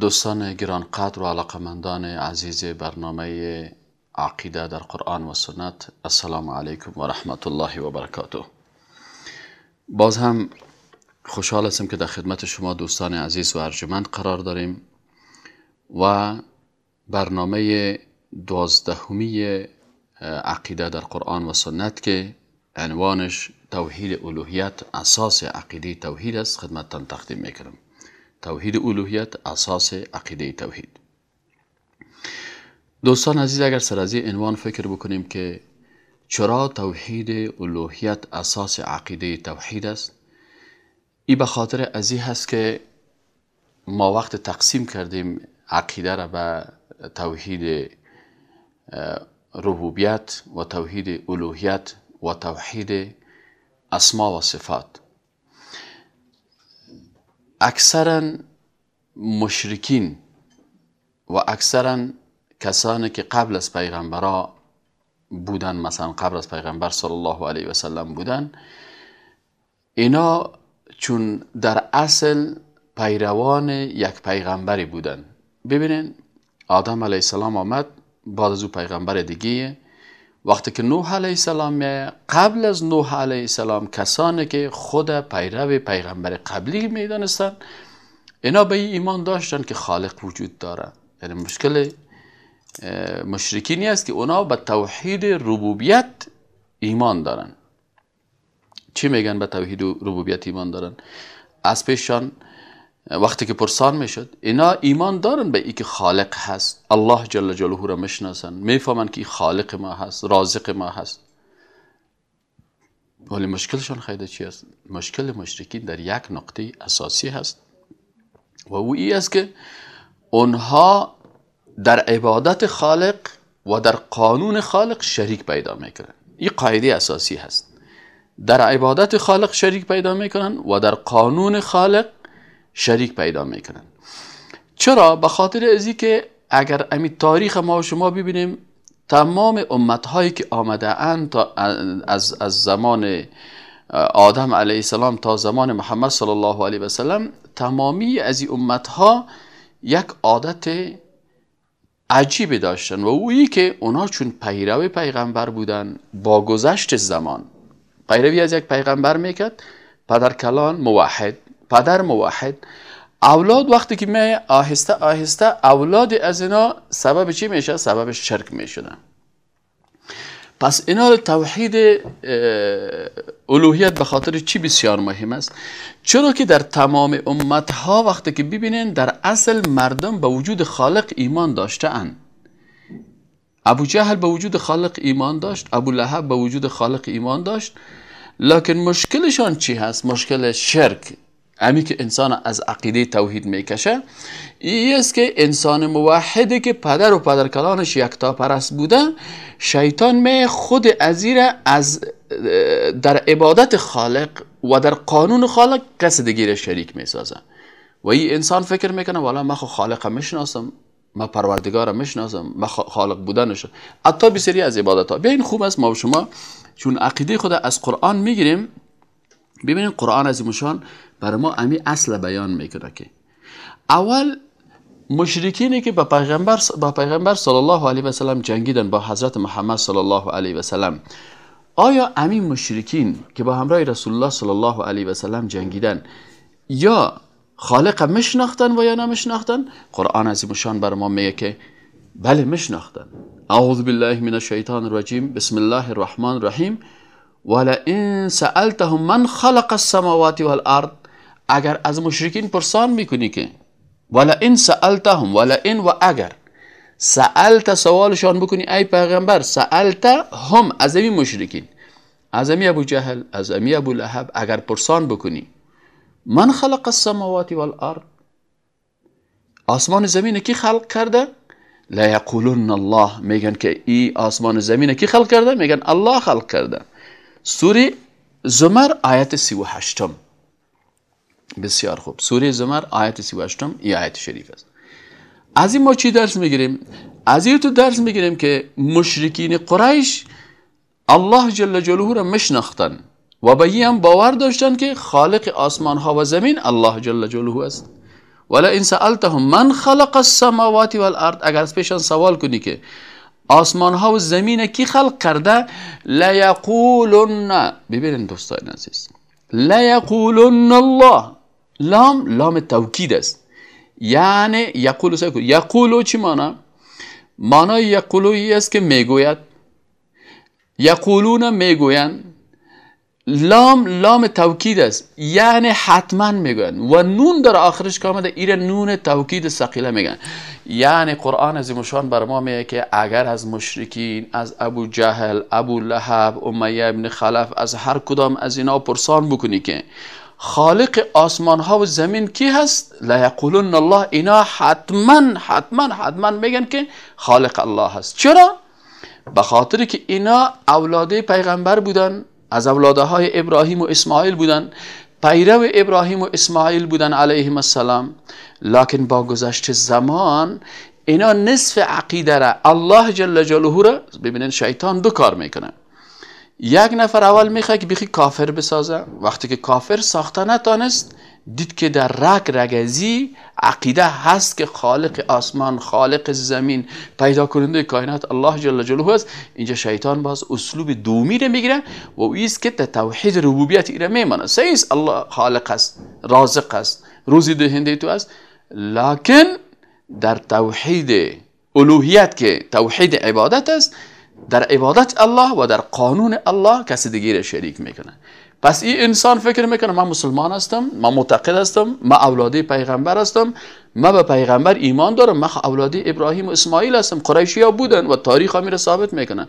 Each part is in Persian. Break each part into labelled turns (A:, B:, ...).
A: دوستان گرانقدر و علاقمندان عزیز برنامه عقیده در قرآن و سنت السلام علیکم و رحمت الله و برکاته. باز هم خوشحال هستم که در خدمت شما دوستان عزیز و ارجمند قرار داریم و برنامه دوازدهمی عقیده در قرآن و سنت که عنوانش توحید الوهیت اساس عقیده توحید است خدمتتان تقدیم می‌کنم. توحید الوهیت اساس عقیده توحید. دوستان عزیز اگر سر از این عنوان فکر بکنیم که چرا توحید الوهیت اساس عقیده توحید است این به خاطر از هست که ما وقت تقسیم کردیم عقیده را به توحید ربوبیت و توحید الوهیت و توحید اسما و صفات. اکثرا مشرکین و اکثرا کسانی که قبل از پیغمبرا بودن مثلا قبل از پیغمبر صلی الله علیه و سلم بودن اینا چون در اصل پیروان یک پیغمبری بودن. ببینین آدم علیه السلام آمد بعد از او پیغمبر دیگه وقتی که نوح علیه السلام قبل از نوح علیه السلام کسانی که خود پیرو پیغمبر قبلی می‌دانستن اینا به این ایمان داشتن که خالق وجود داره یعنی مشکل مشرکینی است که اونا به توحید ربوبیت ایمان دارن. چی میگن به توحید ربوبیت ایمان دارن؟ از پیششان وقتی که پرسان می‌شد اینا ایمان دارن به ای که خالق هست. الله جل جلاله را می‌شناسن. می‌فهمن که خالق ما هست رازق ما هست. ولی مشکلشان خیلی چی است؟ مشکل مشرکین در یک نقطه اساسی هست. و او ای است که اونها در عبادت خالق و در قانون خالق شریک پیدا می‌کنن. این قاعده اساسی هست. در عبادت خالق شریک پیدا می‌کنن و در قانون خالق شریک پیدا می‌کنن. چرا؟ به خاطر ازی که اگر امی تاریخ ما و شما ببینیم تمام امت هایی که آمده اند از, از زمان آدم علیه السلام تا زمان محمد صلی الله علیه و سلم تمامی از این امت ها یک عادت عجیبی داشتن و اویی که اونا چون پیرو پیغمبر بودن با گذشت زمان. پیروی از یک پیغمبر می‌کرد پدر کلان موحد. پدر موحد. اولاد وقتی که می آهسته آهسته اولاد از اینا سبب چی میشه؟ سبب شرک می‌شدن. پس اینا توحید الوهیت به خاطر چی بسیار مهم است؟ چرا که در تمام امت ها وقتی که ببینین در اصل مردم به وجود خالق ایمان داشته اند. ابو جهل به وجود خالق ایمان داشت ابو لهب به وجود خالق ایمان داشت. لکن مشکلشان چی هست؟ مشکل شرک. امی که انسان از عقیده توحید می‌کشه این است که انسان موحده که پدر و پدر کلانش یکتا پرست بوده شیطان می خود ازیر از در عبادت خالق و در قانون خالق کس دیگه شریک می‌سازه و این انسان فکر می‌کنه والا من خو خالق می‌شناسم من پروردگار می‌شناسم من خالق بودنش. حتی بسیاری از عبادت ها بیاین خوب است ما و شما چون عقیده خود از قرآن می‌گیریم ببینید قرآن از مشان برای ما امی اصل بیان می‌کنه که اول مشرکینی که با پیغمبر با پیغمبر صلی الله علیه و سلم جنگیدن با حضرت محمد صلی الله علیه و سلم آیا امی مشرکین که با همراه رسول الله صلی الله علیه و سلم جنگیدن یا خالق مشناختن و یا نمشناختن قرآن از مشان بر ما میگه که بله مشناختن اعوذ بالله من الشیطان الرجیم. بسم الله الرحمن الرحیم. ولئن سألتهم من خلق السماوات والارض اگر از مشرکین پرسان می‌کنی که ولئن سألتهم ولئن و اگر سألت سوالشان بکنی ای پیغمبر سألت هم از امی مشرکین. از امی ابو جهل از امی ابو لحب اگر پرسان بکنی من خلق السماوات والارض آسمان زمین کی خلق کرده؟ لا یقولون الله. میگن که ای آسمان زمین کی خلق کرده؟ میگن الله خلق کرده. سوره زمر آیت 38 بسیار خوب. سوره زمر آیت 38 ای آیت شریف است. از این ما چی درس می‌گیریم؟ از این تو درس می‌گیریم که مشرکین قریش الله جل جلاله را مشناختن و به هم باور داشتن که خالق آسمان ها و زمین الله جل جلاله است. ولا این سألتهم من خلق السماوات والارض اگر از پیشان سوال کنی که آسمان ها و زمین کی خلق کرده لیقولن ببینید دوستان عزیز لیقولن الله. لام لام توکید است. یعنی یقولو سکو. یقولو چی مانا؟ مانای یقولوی است که می‌گوید. یقولون می‌گویند. لام لام توکید است. یعنی حتما میگن و نون در آخرش که آمده ایره نون توکید سقیله میگن. یعنی قرآن از مشان بر ما میگه که اگر از مشرکین از ابو جهل ابو لحب امیه ابن خلف از هر کدام از اینا پرسان بکنی که خالق آسمان ها و زمین کی هست؟ لا یقولون الله. اینا حتما حتما حتما میگن که خالق الله هست. چرا؟ به خاطر که اینا اولاده پیغمبر بودن. از اولاده های ابراهیم و اسماعیل بودن. پیرو ابراهیم و اسماعیل بودن علیهم السلام. لکن با گذشت زمان اینا نصف عقیده را الله جل جلاله را ببینن شیطان دو کار می‌کنه. یک نفر اول می‌خواد که بخی کافر بسازه. وقتی که کافر ساخته نتانست دید که در رگ رگزی عقیده هست که خالق آسمان خالق زمین پیدا کننده کائنات الله جل جلاله است. اینجا شیطان باز اسلوب دومی رو می‌گیره و ایست که در توحید ربوبیت ایره میمانه سیس الله خالق است رازق است روزی دهنده تو است. لکن در توحید الوهیت که توحید عبادت است در عبادت الله و در قانون الله کسی دیگه شریک می‌کنه پس این انسان فکر می‌کنه من مسلمان هستم من معتقد هستم من اولادی پیغمبر هستم من به پیغمبر ایمان دارم من اولادی ابراهیم و اسماعیل هستم قریشی ها بودن و تاریخ میره ثابت می‌کنن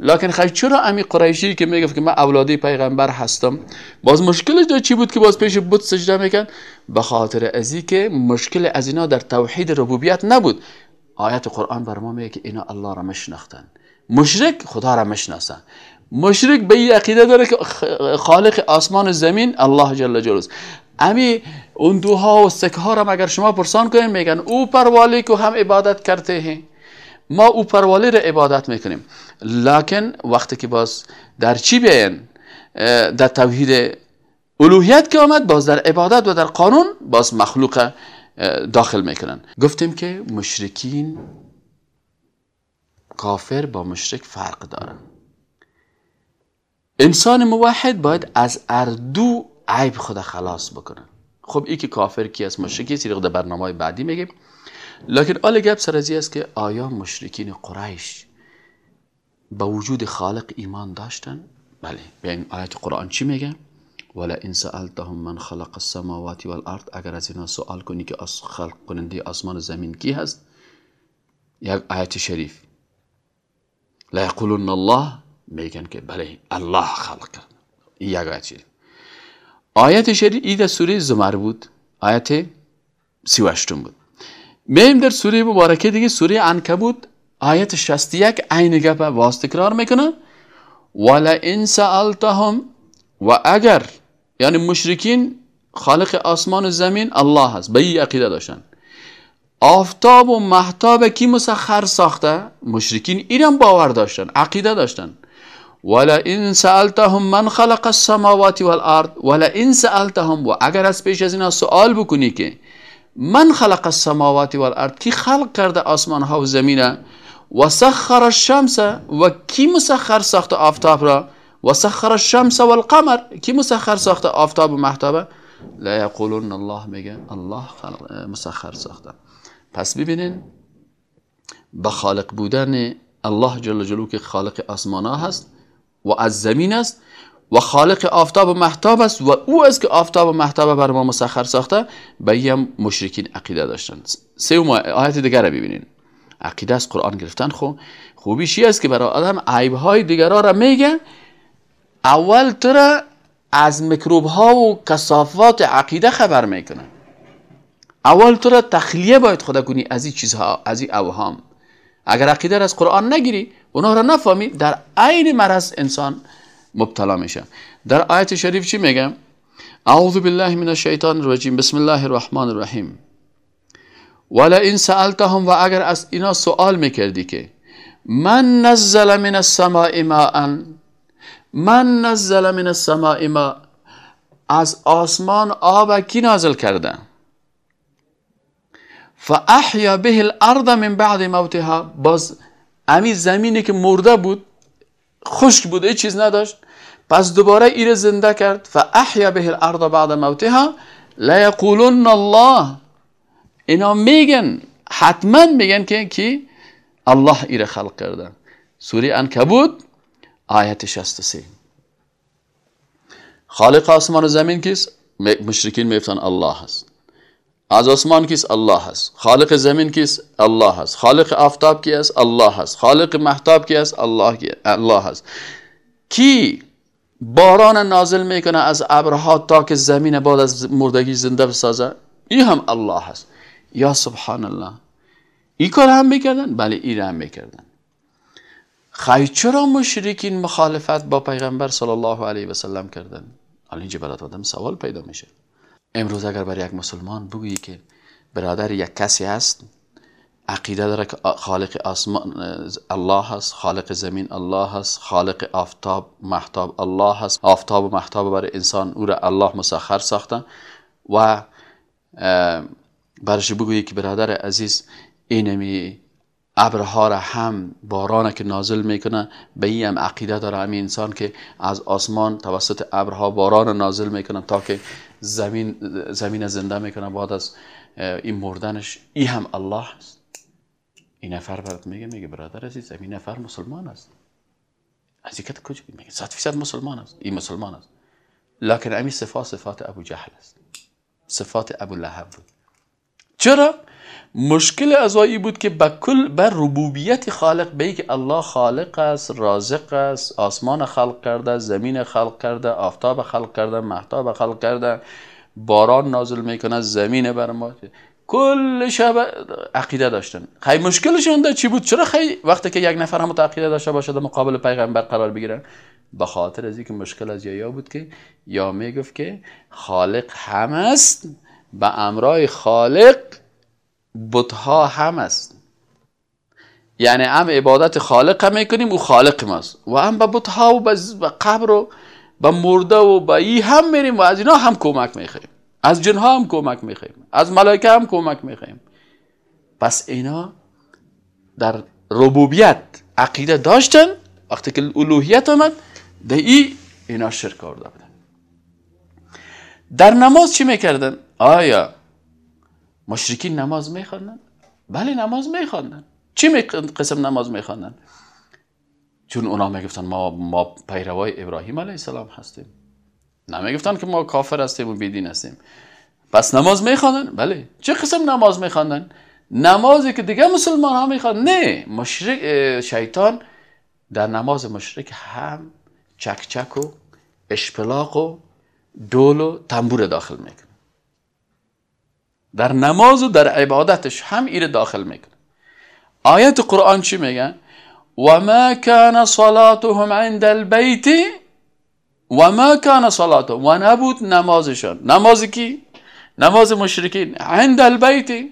A: لکن خیلی چرا امی قریشی که می‌گفت که من اولادی پیغمبر هستم؟ باز مشکلش در چی بود که باز پیش بود سجده میکن به خاطر ازی که مشکل از اینا در توحید ربوبیت نبود. آیت قرآن بر ما میگه که اینا الله را مشناختن مشرک خدا را مشناسن مشرک به این عقیده داره که خالق آسمان زمین الله جل جلاله. امی اون دوها و سکه ها را اگر شما پرسان کنین میگن او پروالی کو هم عبادت کرتے ہیں ما او پروالی را عبادت می‌کنیم. لکن وقتی که باز در چی بیاین؟ در توحید الوهیت که آمد باز در عبادت و در قانون باز مخلوق داخل می‌کنن. گفتیم که مشرکین کافر با مشرک فرق دارن. انسان موحد باید از اردو عیب خود خلاص بکنه. خب ای که کافر کی از مشرکی سیرق در برنامه بعدی میگیم. لکن آل گپ سر است که آیا مشرکین قریش با وجود خالق ایمان داشتن؟ بله به این آیت قرآن چی میگه؟ ولا ان سالتهم من خلق السماوات والارض اگر از اینا سوال کنی که خلق کننده آسمان و زمین کی هست؟ یک آیت شریف. لا الله میگن که بله الله خلق کرد آیت شریف. آیت شریف ای در سوره زمر بود. آیت سی بود. میم در سوره مبارکه دیگه سوره عنکبوت آیت 61 عین گپ واس تکرار می‌کنه. ولا ان سالتهم و اگر یعنی مشرکین خالق آسمان و زمین الله هست. به این عقیده داشتن. آفتاب و محتاب کی مسخر ساخته؟ مشرکین ایران باور داشتن عقیده داشتن. ولا ان سالتهم من خلق السماوات والارض ولا ان سالتهم و اگر از پیش از اینا سوال بکنی که من خلق السماوات والارض کی خلق کرده آسمان ها و زمین و سخر الشمس و کی مسخر ساخته آفتاب را؟ و سخر الشمس والقمر کی مسخر ساخته آفتاب و محتاب؟ لا یقولون الله میگه الله مسخر ساخته. پس ببینین به خالق بودن الله جل جلو که خالق آسمان ها هست و از زمین است و خالق آفتاب و محتاب است و او است که آفتاب و محتاب بر ما مسخر ساخته. به هم مشرکین عقیده داشتند سه آیت دیگر رو ببینین. عقیده از قرآن گرفتن. خو خوبیش است که برای آدم عیب های دیگرها را میگه؟ اول تو از میکروب ها و کسافات عقیده خبر می‌کنه. اول تو را تخلیه باید خدا کنی از این چیزها از این اوهام. اگر عقیده را از قرآن نگیری اونها را نفهمی در عین مرض انسان مبتلا میشه. در آیت شریف چی میگم؟ اعوذ بالله من الشیطان الرجیم. بسم الله الرحمن الرحیم. ولا این سألتهم و اگر از اینا سوال می‌کردی که من نزل من السماء ماء من نزل من السماء ماء از آسمان آب کی نازل کرده فاحیا به الارض من بعد موتها. باز امی زمینی که مرده بود خشک بود هیچ چیز نداشت. پس دوباره ایره زنده کرد. فاحیا به الارض بعد موتها. لا یقولون الله. اینا میگن حتما میگن که کی؟ الله ایره خلق کرده. سوره انکبوت آیت 63 خالق آسمان و زمین کیست؟ مشرکین میفتن الله هست. از آسمان کیست الله هست خالق زمین کیست الله هست خالق آفتاب کی است الله هست خالق محتاب کی است الله الله هست کی باران نازل می‌کنه از ابرها تا که زمین بعد از مردگی زنده بسازه این هم الله هست یا سبحان الله این کار هم می‌کردن بله این هم می‌کردن خیلی چرا مشرکین مخالفت با پیغمبر صلی الله علیه و سلم کردن حالا اینجا برات آدم سوال پیدا میشه امروز اگر برای یک مسلمان بگویی که برادر یک کسی هست عقیده داره که خالق آسمان الله هست خالق زمین الله هست خالق آفتاب محتاب الله هست. آفتاب و محتاب برای انسان او را الله مسخر ساخته و برش بگویی که برادر عزیز اینمی ابرها را هم باران که نازل می‌کنه. به این هم عقیده داره همین انسان که از آسمان توسط ابرها باران نازل می‌کنه تا که زمین زمین زنده می‌کنه. بعد از این مردنش این هم الله است. این نفر برات میگه میگه برادر عزیز این نفر مسلمان است. از کت کجا؟ میگه صد فیصد مسلمان است. این مسلمان است. لکن امی صفات صفات ابو جهل است. صفات ابو لهب بود. چرا؟ مشکل از بود که به کل بر ربوبیت خالق به که الله خالق است رازق است آسمان خلق کرده زمین خلق کرده آفتاب خلق کرده محتاب خلق کرده باران نازل می‌کنه زمین بر ما. کل شب عقیده داشتن. خیلی مشکلشون ده چی بود؟ چرا خیلی وقتی که یک نفر هم عقیده داشته باشه مقابل پیغمبر قرار بگیرن؟ به خاطر از اینکه مشکل از یا بود که یا می‌گفت که خالق هم است به امرای خالق بتها هم است. یعنی هم عبادت خالق هم می‌کنیم او خالق ماست. و هم به بتها و به قبر و به مرده و به ای هم میریم و از اینا هم کمک می‌خوایم. از جنها هم کمک می‌خوایم. از ملائکه هم کمک می‌خوایم. پس اینا در ربوبیت عقیده داشتن. وقتی که الوهیت آمد ده ای اینا شرک آورده بودن. در نماز چی می‌کردن؟ آیا مشرکین نماز میخواندن بله نماز میخواندن چی قسم نماز میخواندن چون اونا می‌گفتن ما ما پیروای ابراهیم علیه السلام هستیم. نمی‌گفتن که ما کافر هستیم و بیدین هستیم. پس نماز میخواندن بله. چه قسم نماز میخواندن نمازی که دیگه مسلمان ها می‌خوان نه. مشرک شیطان در نماز مشرک هم چک و اشپلاق و دول و تنبور داخل می‌کنه. در نماز و در عبادتش هم ایره داخل می‌کنه. آیت قرآن چی میگن و ما کان صلاتهم عند البیت و ما کان صلاتهم و نبود نمازشان. نماز کی؟ نماز مشرکین. عند البیت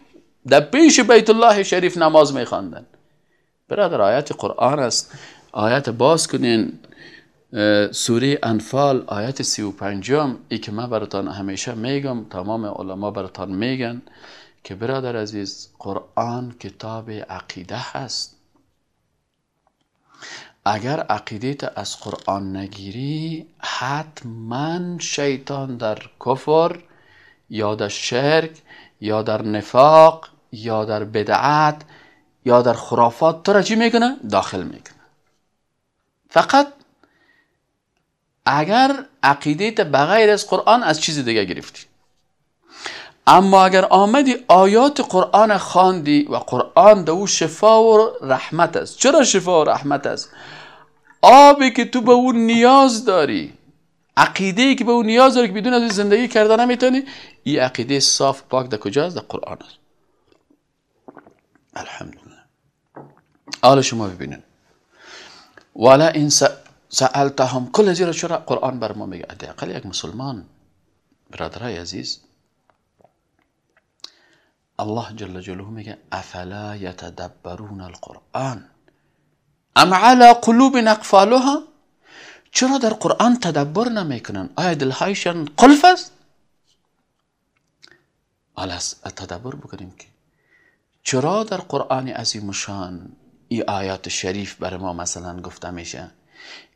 A: در پیش بیت الله شریف نماز میخواندن. برادر آیت قرآن است. آیت باز کنین. سوره انفال آیت سی و پنجم ای که من براتان همیشه میگم تمام علما براتان میگن که برادر عزیز قرآن کتاب عقیده هست اگر عقیده از قرآن نگیری حتما شیطان در کفر یا در شرک یا در نفاق یا در بدعت یا در خرافات تو را چی می‌کنه؟ داخل می‌کنه فقط اگر عقیده بغیر از قرآن از چیز دیگه گرفتی. اما اگر آمدی آیات قرآن خواندی و قرآن دو شفا و رحمت است. چرا شفا و رحمت است؟ آبی که تو به اون نیاز داری عقیده که به اون نیاز داری که بدون از زندگی کردن نمی‌تونی این عقیده صاف پاک در کجاست؟ در قرآن است. الحمدلله. حالا شما ببینین ولا این سألتهم کل زیرا چرا قرآن بر ما میگه حداقل یک مسلمان. برادرای عزیز الله جل جلاله میگه افلا یتدبرون القرآن؟ ام على قلوب اقفالها چرا در قرآن تدبر نمی‌کنن؟ آیا دلهایشان قلف است حالا تدبر بکنیم که چرا در قرآن عظیم شان ای آیات شریف بر ما مثلا گفته میشه؟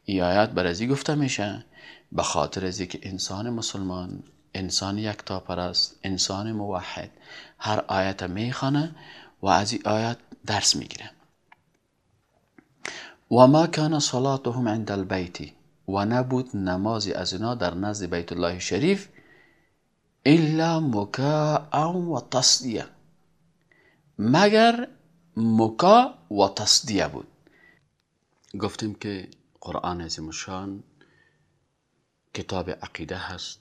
A: ای بر ازی گفته میشه به خاطر از که انسان مسلمان انسان یک پرست انسان موحد هر آیت می‌خوانه و از این آیات درس می‌گیره. و ما کان صلاتهم عند البیت و نبود نمازی از اینا در نزد بیت الله شریف الا مکاء و تصدیه. مگر مکا و تصدیه بود. گفتیم که قرآن عظیم شان کتاب عقیده هست.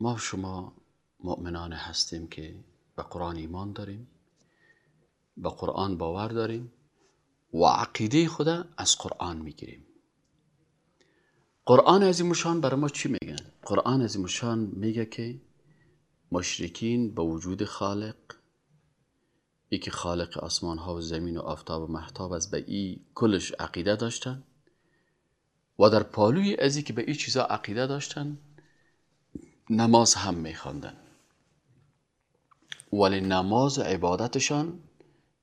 A: ما شما مؤمنان هستیم که به قرآن ایمان داریم به قرآن باور داریم و عقیده خدا از قرآن می‌گیریم. قرآن عظیم شان برای ما چی میگن؟ قرآن عظیم شان میگه که مشرکین به وجود خالق ای که خالق آسمان ها و زمین و آفتاب و محتاب از به ای کلش عقیده داشتن. و در پالوی ازی که به ای چیزا عقیده داشتن نماز هم میخواندن. ولی نماز و عبادتشان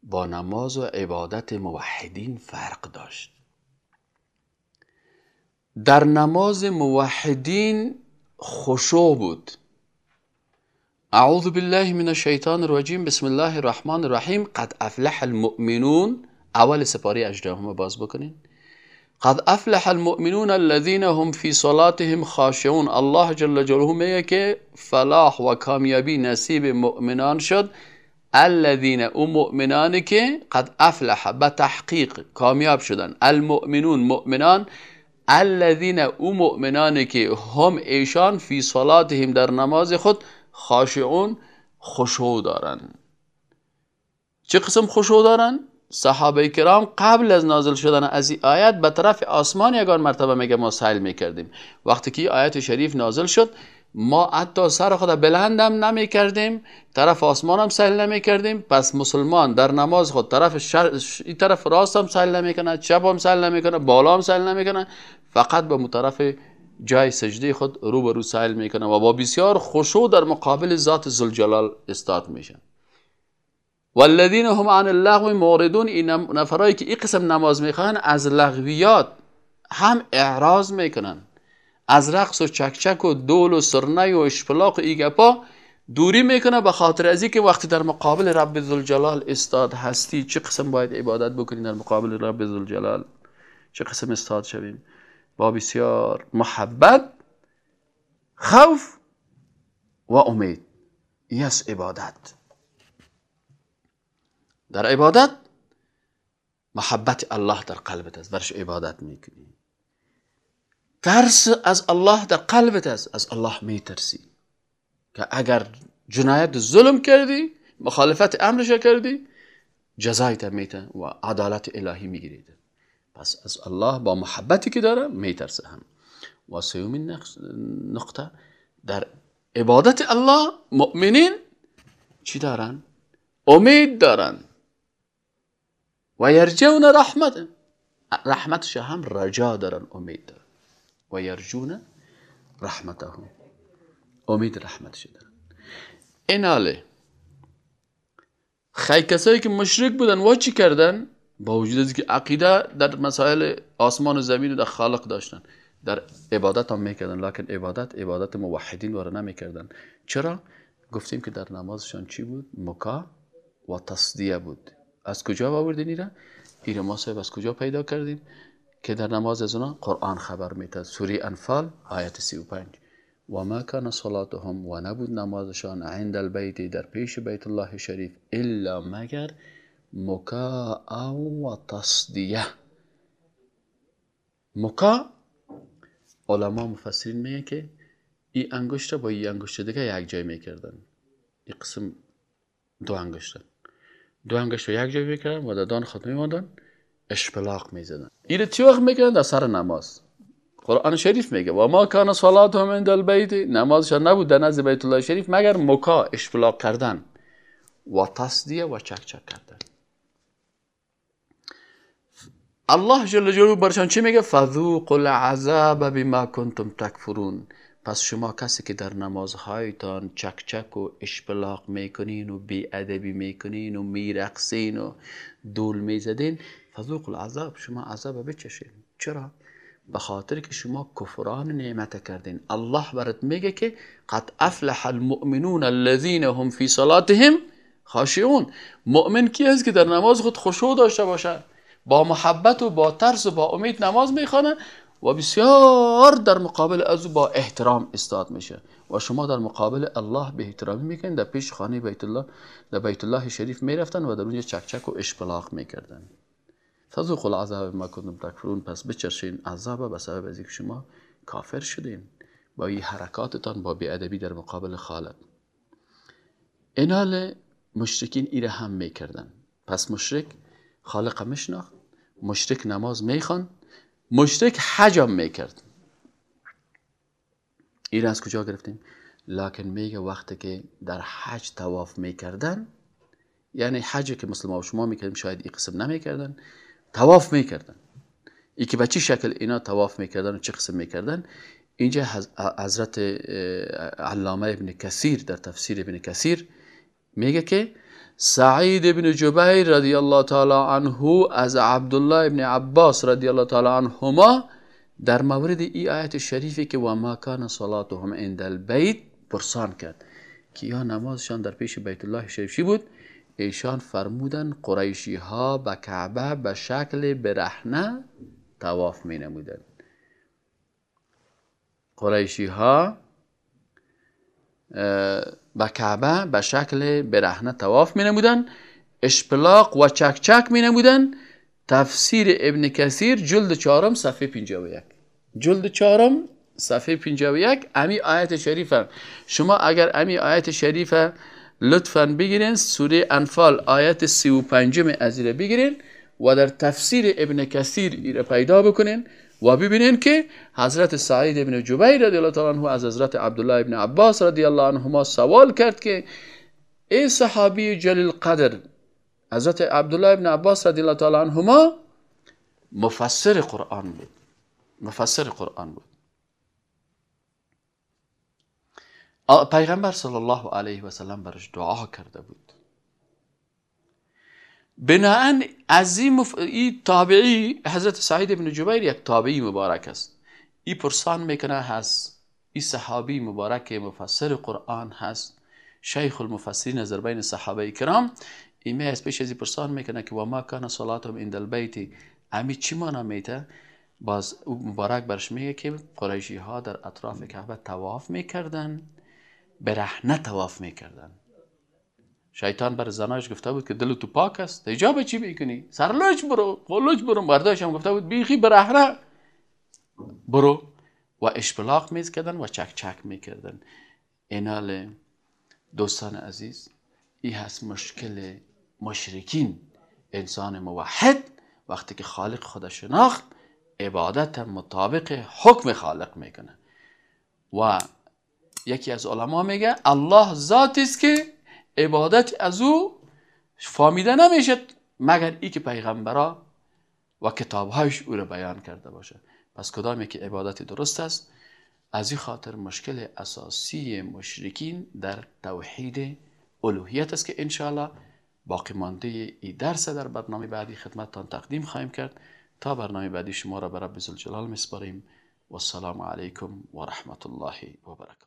A: با نماز و عبادت موحدین فرق داشت. در نماز موحدین خشوع بود. اعوذ بالله من الشیطان الرجیم. بسم الله الرحمن الرحیم. قد افلح المؤمنون. اول سپاری اجدهم باز بکنین. قد افلح المؤمنون الذين هم في صلاتهم خاشعون. الله جل جلاله میگه که فلاح و کامیابی نصیب مؤمنان شد. الذين او مؤمنانی که قد افلح به تحقیق کامیاب شدن. المؤمنون مؤمنان الذين او مؤمنانی که هم ایشان فی صلاتهم در نماز خود خاشعون خشوع دارن. چه قسم خشوع دارن؟ صحابه کرام قبل از نازل شدن از این آیت به طرف آسمان یگان مرتبه میگه ما سیل می‌کردیم. وقتی که آیت شریف نازل شد ما حتی سر خود بلندم نمی کردیم طرف آسمان هم سیل نمی کردیم پس مسلمان در نماز خود طرف شر... این طرف راست هم سیل نمی کنه چپ هم سیل نمی کنه بالا هم سیل نمی کنه فقط به طرف جای سجده خود رو به رو سیل می‌کنه و با بسیار خشوع در مقابل ذات زلجلال استاد میشن. والذین هم عن اللغو موردون این نفرایی که این قسم نماز می‌خوان از لغویات هم اعراض می‌کنن. از رقص و چکچک و دول و سرنه و اشپلاق و ایگپا دوری می‌کنه به خاطر ازی که وقتی در مقابل رب ذوالجلال استاد هستی چه قسم باید عبادت بکنی در مقابل رب ذوالجلال؟ چه قسم استاد شویم؟ با بسیار محبت خوف و امید. یس عبادت. در عبادت محبت الله در قلبت است. برش عبادت می‌کنی. ترس از الله در قلبت است. از الله میترسی. که اگر جنایت ظلم کردی مخالفت امرش کردی جزایت میته و عدالت الهی می‌گیرید. پس از الله با محبتی که داره میترسه هم. و سیومین نقطه. در عبادت الله مؤمنین چی دارن؟ امید دارن. و یرجون رحمت رحمتش هم رجا دارن امید دارن. و یرجون رحمته. امید رحمتش دارن. این حاله. خی کسایی که مشرک بودن و چی کردن؟ با وجود از که عقیده در مسائل آسمان و زمین و در خالق داشتن. در عبادت هم می‌کردن لکن عبادت عبادت موحدین وارد نمی‌کردن. چرا؟ گفتیم که در نمازشان چی بود؟ مکا و تصدیه بود. از کجا آوردین ایره ایره ما صاحب از کجا پیدا کردیم که در نماز از اونا قرآن خبر میتد سوری انفال آیت 35 و ما کان صلاتهم و نبود نمازشان عند البیت در پیش بیت الله شریف الا مگر مکا و تصدیه. مکا علما مفسرین میگه که این انگشت با این انگشت دیگه یک جای می‌کردن. این قسم دو انگشتن. دو انگشت رو یک جای می‌کردن و دان خود میماندن. اشپلاق می‌زدن. این چی وقت می‌کنن در سر نماز. قرآن شریف میگه و ما کان صلاتهم عند البیت. نمازشان نبود در نزد بیت الله شریف مگر مکا اشپلاق کردن و تصدیه و چک چک کردن. الله جل جلاله برشان چی میگه؟ فذوق العذاب بما کنتم تکفرون. پس شما کسی که در نمازهایتان چک چک و اشپلاق می‌کنین و بی ادبی می‌کنین و میرقصین و دول می‌زدین فذوق العذاب شما عذاب بچشین. چرا؟ به خاطر که شما کفران نعمت کردین. الله برات میگه که قد افلح المؤمنون الذين هم في صلاتهم خاشعون. مؤمن کی است که در نماز خود خشوع داشته باشه با محبت و با ترس و با امید نماز می‌خوانه؟ و بسیار در مقابل از با احترام استاد میشه. و شما در مقابل الله به احترامی می‌کنید. در پیش خانه بیت الله در بیت الله شریف می‌رفتن و در اونجا چک چک و اشپلاق می‌کردن. فذوقوا العذاب ما کنتم تکفرون. پس بچرشین عذاب به سبب از شما کافر شدین. با این حرکاتتان با بیادبی در مقابل خالق. اینال مشرکین ایره هم می‌کردن. پس مشرک خالق مشناخت مشرک نماز می‌خوان مشرک حجم می‌کرد این از کجا گرفتیم؟ لکن میگه وقتی که در حج تواف می‌کردن یعنی حج که مسلمان شما می‌کردیم شاید این قسم نمی‌کردن تواف می‌کردن ای که به چه شکل اینا تواف می‌کردن و چه قسم می‌کردن اینجا حضرت علامه ابن کثیر در تفسیر ابن کثیر میگه که سعید ابن جبیر رضی الله تعالی عنه از عبدالله ابن عباس رضی الله تعالی عنهما در مورد ای آیت شریفی که و ما کان صلاتهم عند البیت پرسان کرد. که یا نمازشان در پیش بیت الله شریفی بود؟ ایشان فرمودن قریشی ها به کعبه به شکل برهنه تواف می نمودن قریشی ها به کعبه به شکل برهنه تواف می نمودن اشپلاق و چک چک می نمودن. تفسیر ابن کثیر جلد چهارم صفحه 51 جلد چهارم صفحه 51 امی آیت شریفه. شما اگر امی آیت شریفه لطفا بگیرین سوره انفال آیت 35 از ایره بگیرین و در تفسیر ابن کثیر ایره پیدا بکنین. و ببینین که حضرت سعید ابن جبیر رضی الله تعالی عنه از حضرت عبدالله ابن عباس رضی الله عنهما سوال کرد که ای صحابی جلیل قدر حضرت عبدالله ابن عباس رضی الله تعالی عنهما مفسر قرآن بود. مفسر قرآن بود. پیغمبر صلی الله علیه و سلم برش دعا کرده بود. بناهن از این تابعی حضرت سعید بن جبیر یک تابعی مبارک است. ای پرسان می‌کنه هست. ای صحابی مبارک مفسر قرآن هست. شیخ المفسرین از بین صحابه کرام. ایمه از پیش ازی پرسان می‌کنه که و ما کان صلاتهم عند البیت؟ امی چی مانا میته؟ باز مبارک برش میگه که قریشی ها در اطراف کعبه تواف می‌کردن. برهنه تواف می‌کردن. شیطان بر زناش گفته بود که دل تو پاک است. به چی می‌کنی؟ سرلوچ برو قلوچ برو. مرداش هم گفته بود بیخی برهنه. برو. و اشبلاق میز کردن و چک چک می‌کردن. اینال دوستان عزیز ای هست مشکل مشرکین. انسان موحد وقتی که خالق خدا شناخت عبادت مطابق حکم خالق می‌کنه. و یکی از علما میگه الله ذاتی است که عبادت از او فامیده نمیشه مگر ای که پیغمبرا و کتابهایش او را بیان کرده باشه. پس کدامی که عبادت درست است؟ از این خاطر مشکل اساسی مشرکین در توحید الوهیت است که انشاءالله باقی مانده ای درس در برنامه بعدی خدمتتان تقدیم خواهیم کرد. تا برنامه بعدی شما را به رب زلجلال و السلام علیکم و رحمت الله و برکاته.